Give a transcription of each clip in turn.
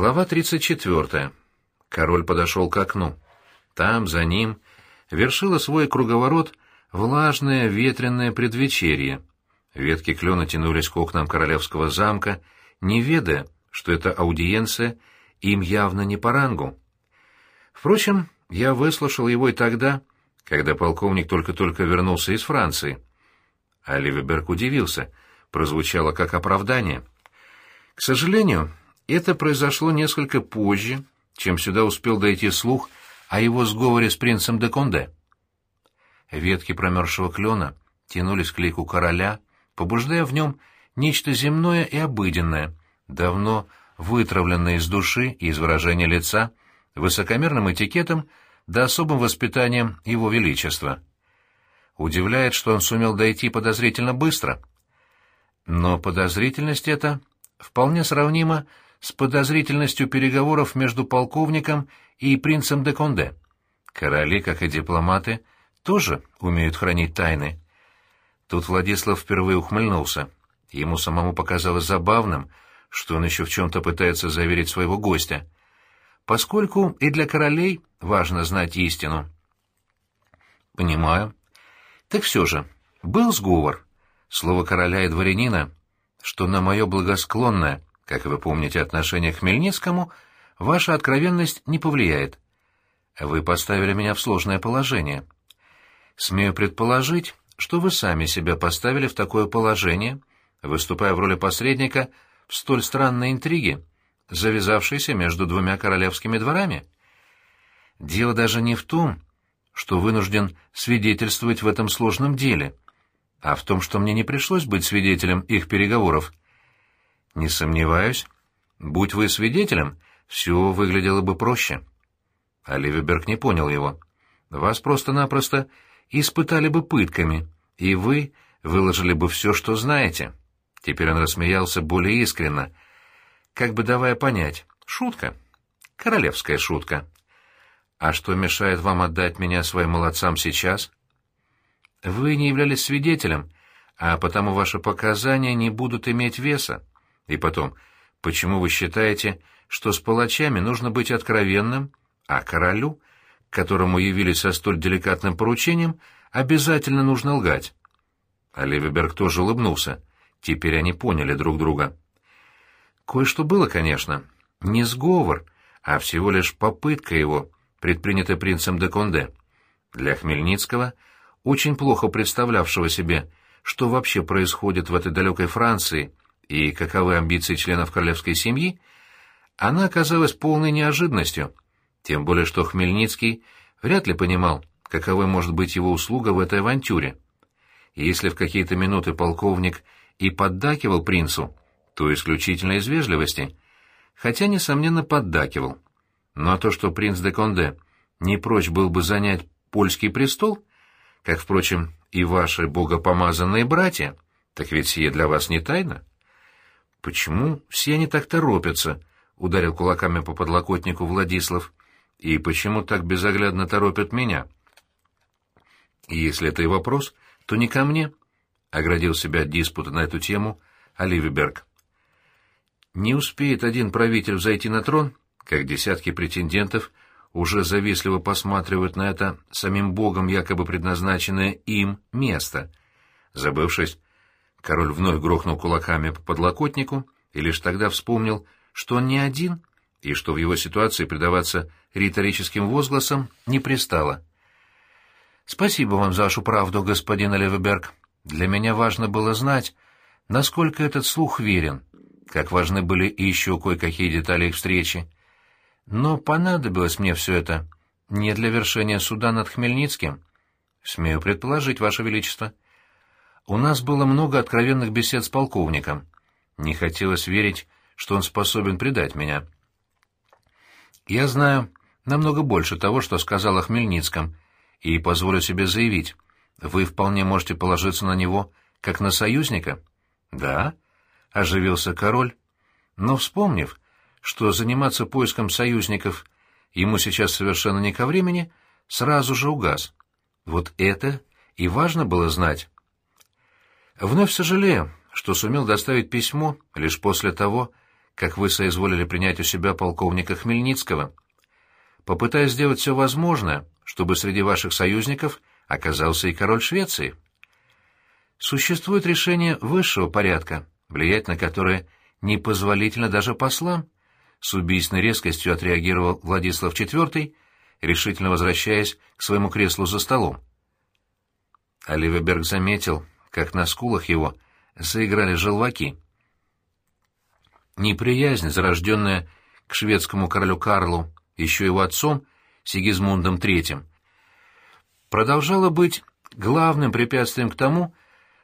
Глава 34. Король подошел к окну. Там, за ним, вершило свой круговорот влажное ветреное предвечерье. Ветки клена тянулись к окнам королевского замка, не ведая, что эта аудиенция им явно не по рангу. Впрочем, я выслушал его и тогда, когда полковник только-только вернулся из Франции. Оливеберг удивился, прозвучало как оправдание. К сожалению, это произошло несколько позже, чем сюда успел дойти слух о его сговоре с принцем де Конде. Ветки промерзшего клена тянулись к лику короля, побуждая в нем нечто земное и обыденное, давно вытравленное из души и из выражения лица, высокомерным этикетом да особым воспитанием его величества. Удивляет, что он сумел дойти подозрительно быстро. Но подозрительность эта вполне сравнима с подозрительностью переговоров между полковником и принцем де Конде. Короли, как и дипломаты, тоже умеют хранить тайны. Тут Владислав впервые ухмыльнулся. Ему самому показалось забавным, что он еще в чем-то пытается заверить своего гостя, поскольку и для королей важно знать истину. «Понимаю. Так все же, был сговор. Слово короля и дворянина, что на мое благосклонное, как вы помните, отношение к Хмельницкому, ваша откровенность не повлияет. Вы поставили меня в сложное положение. Смею предположить, что вы сами себя поставили в такое положение, выступая в роли посредника в столь странной интриге, завязавшейся между двумя королевскими дворами. Дело даже не в том, что вынужден свидетельствовать в этом сложном деле, а в том, что мне не пришлось быть свидетелем их переговоров. Не сомневаюсь, будь вы свидетелем, все выглядело бы проще. Оливерберг не понял его. Вас просто-напросто испытали бы пытками, и вы выложили бы все, что знаете. Теперь он рассмеялся более искренно, как бы давая понять. Шутка. Королевская шутка. А что мешает вам отдать меня своим молодцам сейчас? Вы не являлись свидетелем, а потому ваши показания не будут иметь веса. И потом, почему вы считаете, что с палачами нужно быть откровенным, а королю, которому явились со столь деликатным поручением, обязательно нужно лгать? Оливерберг тоже улыбнулся. Теперь они поняли друг друга. Кое-что было, конечно. Не сговор, а всего лишь попытка его, предпринятая принцем де Конде. Для Хмельницкого, очень плохо представлявшего себе, что вообще происходит в этой далекой Франции и каковы амбиции членов королевской семьи, она оказалась полной неожиданностью, тем более что Хмельницкий вряд ли понимал, каковой может быть его услуга в этой авантюре. Если в какие-то минуты полковник и поддакивал принцу, то исключительно из вежливости, хотя, несомненно, поддакивал. Ну а то, что принц де Конде не прочь был бы занять польский престол, как, впрочем, и ваши богопомазанные братья, так ведь сие для вас не тайна. Почему все они так торопятся? — ударил кулаками по подлокотнику Владислав. И почему так безоглядно торопят меня? Если это и вопрос, то не ко мне, — оградил себя от диспута на эту тему Оливерберг. Не успеет один правитель взойти на трон, как десятки претендентов уже завистливо посматривают на это самим богом якобы предназначенное им место. Забывшись, король вновь грохнул кулаками по подлокотнику и лишь тогда вспомнил, что он не один и что в его ситуации предаваться риторическим возгласам не пристало. «Спасибо вам за вашу правду, господин Левеберг. Для меня важно было знать, насколько этот слух верен, как важны были и еще кое-какие детали их встречи. Но понадобилось мне все это не для вершения суда над Хмельницким. Смею предположить, Ваше Величество. У нас было много откровенных бесед с полковником. Не хотелось верить, что он способен предать меня. Я знаю намного больше того, что сказал о Хмельницком, и позволю себе заявить, вы вполне можете положиться на него, как на союзника. Да, — оживился король, но, вспомнив, что заниматься поиском союзников ему сейчас совершенно не ко времени, сразу же угас. Вот это и важно было знать. Вновь сожалею, что сумел доставить письмо лишь после того, как вы соизволили принять у себя полковника Хмельницкого. Попытаюсь сделать все возможное, чтобы среди ваших союзников оказался и король Швеции. Существует решение высшего порядка, влиять на которое непозволительно даже послам, с убийственной резкостью отреагировал Владислав IV, решительно возвращаясь к своему креслу за столом. Оливеберг заметил, как на скулах его заиграли желваки. Неприязнь, зарожденная к шведскому королю Карлу еще его отцом, Сигизмундом III, продолжала быть главным препятствием к тому,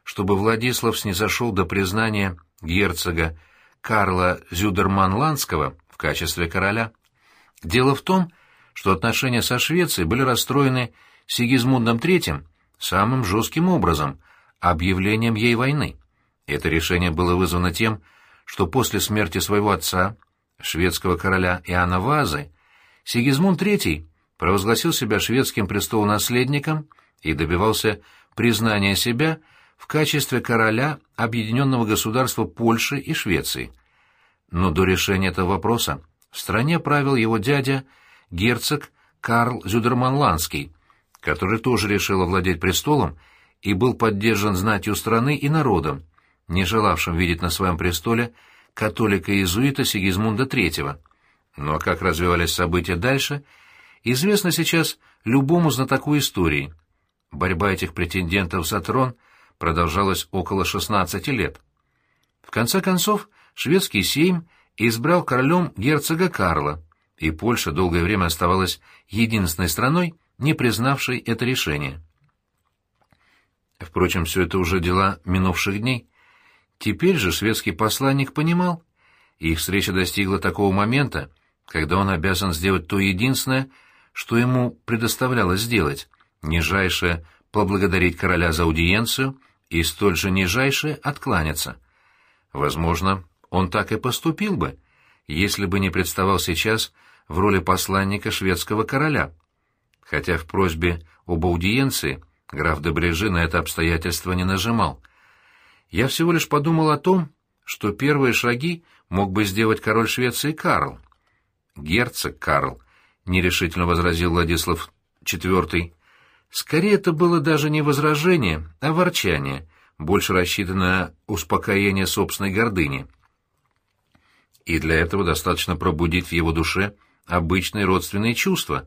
чтобы Владислав снизошел до признания герцога Карла Зюдерман-Ландского в качестве короля. Дело в том, что отношения со Швецией были расстроены Сигизмундом III самым жестким образом, объявлением ей войны. Это решение было вызвано тем, что после смерти своего отца, шведского короля Иоанна Вазы, Сигизмунд III провозгласил себя шведским престолонаследником и добивался признания себя в качестве короля объединенного государства Польши и Швеции. Но до решения этого вопроса в стране правил его дядя, герцог Карл Зюдерманландский, который тоже решил овладеть престолом и был поддержан знатью страны и народом, не желавшим видеть на своем престоле католика-иезуита Сигизмунда III. Ну а как развивались события дальше, известно сейчас любому знатоку истории. Борьба этих претендентов за трон продолжалась около 16 лет. В конце концов, шведский сейм избрал королем герцога Карла, и Польша долгое время оставалась единственной страной, не признавшей это решение. Впрочем, все это уже дела минувших дней. Теперь же шведский посланник понимал, их встреча достигла такого момента, когда он обязан сделать то единственное, что ему предоставлялось сделать, нижайшее — поблагодарить короля за аудиенцию и столь же нижайшее — откланяться. Возможно, он так и поступил бы, если бы не представал сейчас в роли посланника шведского короля. Хотя в просьбе об аудиенции граф де Брежи на это обстоятельство не нажимал — я всего лишь подумал о том, что первые шаги мог бы сделать король Швеции Карл. Герцог Карл, нерешительно возразил Владислав IV. Скорее это было даже не возражение, а ворчание, больше рассчитанное на успокоение собственной гордыни. И для этого достаточно пробудить в его душе обычные родственные чувства.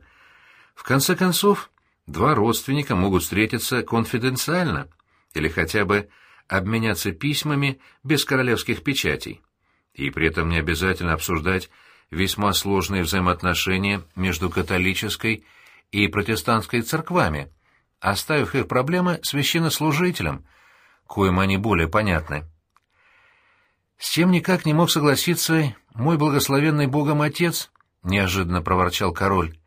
В конце концов, два родственника могут встретиться конфиденциально, или хотя бы обменяться письмами без королевских печатей. И при этом не обязательно обсуждать весьма сложные взаимоотношения между католической и протестантской церквами, оставив их проблемы священнослужителям, коим они более понятны. «С чем никак не мог согласиться мой благословенный Богом Отец», — неожиданно проворчал король.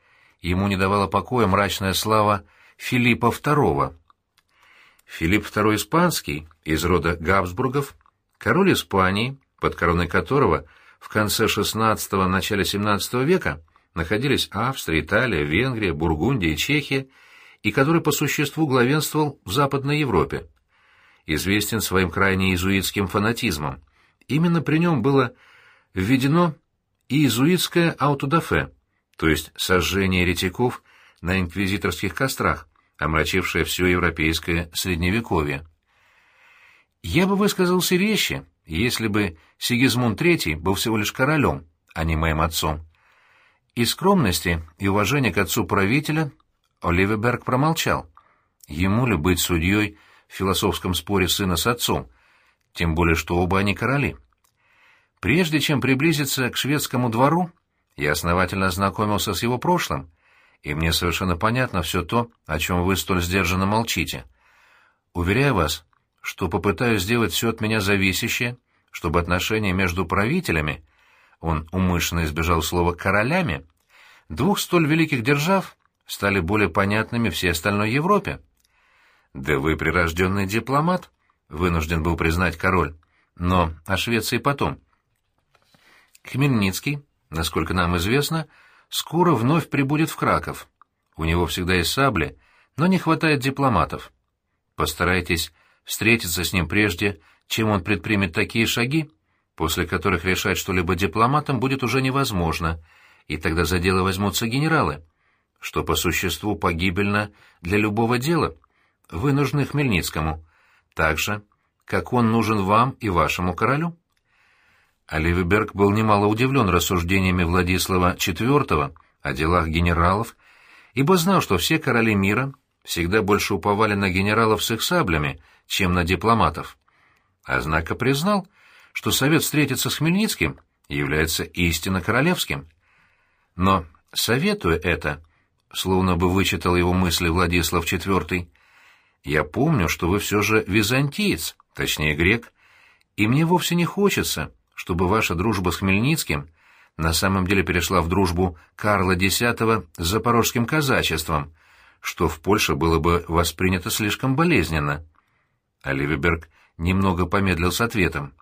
Ему не давала покоя мрачная слава Филиппа II, Филипп II Испанский, из рода Габсбургов, король Испании, под короной которого в конце XVI – начале XVII века находились Австрия, Италия, Венгрия, Бургундия Чехия, и который по существу главенствовал в Западной Европе. Известен своим крайне иезуитским фанатизмом. Именно при нем было введено иезуитское аутодафе, то есть сожжение еретиков на инквизиторских кострах, омрачившее все европейское средневековье. Я бы высказался резче, если бы Сигизмунд III был всего лишь королем, а не моим отцом. Из скромности и уважения к отцу правителя Оливеберг промолчал. Ему ли быть судьей в философском споре сына с отцом, тем более что оба они короли. Прежде чем приблизиться к шведскому двору, я основательно ознакомился с его прошлым — и мне совершенно понятно все то, о чем вы столь сдержанно молчите. Уверяю вас, что попытаюсь сделать все от меня зависящее, чтобы отношения между правителями, он умышленно избежал слова «королями», двух столь великих держав стали более понятными всей остальной Европе. «Да вы прирожденный дипломат», — вынужден был признать король, но о Швеции потом. Хмельницкий, насколько нам известно, — скоро вновь прибудет в Краков. У него всегда есть сабли, но не хватает дипломатов. Постарайтесь встретиться с ним прежде, чем он предпримет такие шаги, после которых решать что-либо дипломатам будет уже невозможно, и тогда за дело возьмутся генералы, что по существу погибельно для любого дела. Вы нужны Хмельницкому, так же, как он нужен вам и вашему королю. Оливеберг был немало удивлен рассуждениями Владислава IV о делах генералов, ибо знал, что все короли мира всегда больше уповали на генералов с их саблями, чем на дипломатов. Однако признал, что совет встретиться с Хмельницким является истинно королевским. Но, советуя это, словно бы вычитал его мысли Владислав IV, я помню, что вы все же византиец, точнее грек, и мне вовсе не хочется, чтобы ваша дружба с Хмельницким на самом деле перешла в дружбу Карла X с запорожским казачеством, что в Польше было бы воспринято слишком болезненно. Оливеберг немного помедлил с ответом.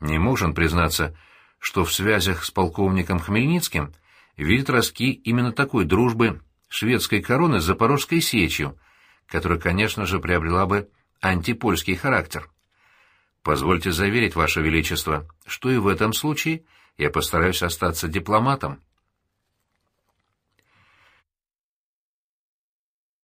Не мог признаться, что в связях с полковником Хмельницким видит ростки именно такой дружбы шведской короны с Запорожской сечью, которая, конечно же, приобрела бы антипольский характер. Позвольте заверить, Ваше Величество, что и в этом случае я постараюсь остаться дипломатом.